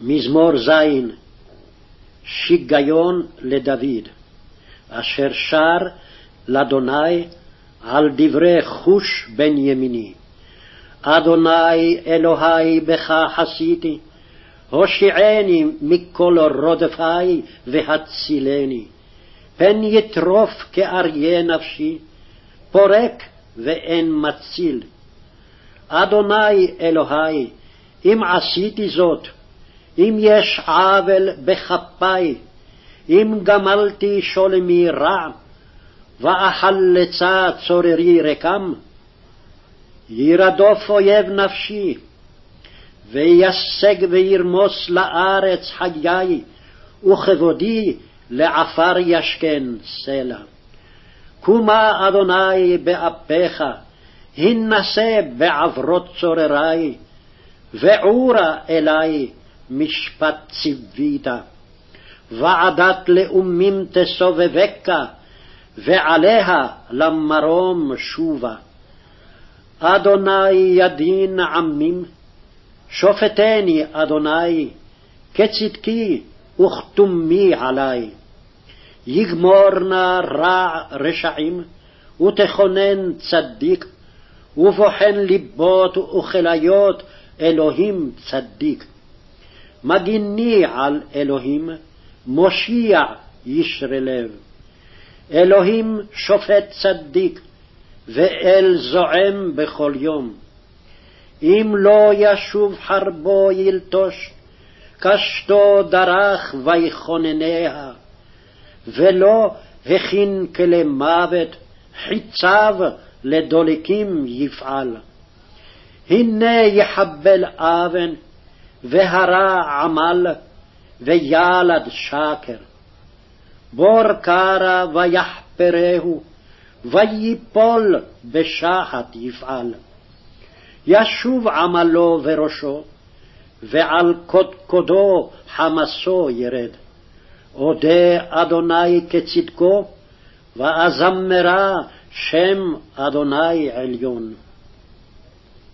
מזמור ז. שיגיון לדוד, אשר שר לאדוני על דברי חוש בן ימיני. אדוני אלוהי בך חסיתי, הושיעני מכל רודפי והצילני. פן יטרוף כאריה נפשי, פורק ואין מציל. אדוני אלוהי, אם עשיתי זאת, אם יש עוול בכפי, אם גמלתי שולמי רע, ואחלצה צוררי רקם, ירדוף אויב נפשי, וישג וירמוס לארץ חיי, וכבודי לעפר ישכן סלע. קומה אדוני באפיך, הנשא בעברות צוררי, ועורה אלי משפט ציווית. ועדת לאומים תסובבקה, ועליה למרום שובה. אדוני ידין עמים, שופטני אדוני, כצדקי וכתומי עלי. יגמור נא רע רשעים, ותכונן צדיק, ובוחן ליבות וכליות אלוהים צדיק. מגיני על אלוהים, מושיע ישרי לב. אלוהים שופט צדיק, ואל זועם בכל יום. אם לא ישוב חרבו ילטוש, קשתו דרך ויכונניה, ולא הכין כלי מוות, חיציו לדולקים יפעל. הנה יחבל אבן, והרע עמל, וילד שקר. בור קרא ויחפרהו, ויפול בשחת יפעל. ישוב עמלו וראשו, ועל קודקודו חמסו ירד. אודה אדוני כצדקו, ואזמרה שם אדוני עליון.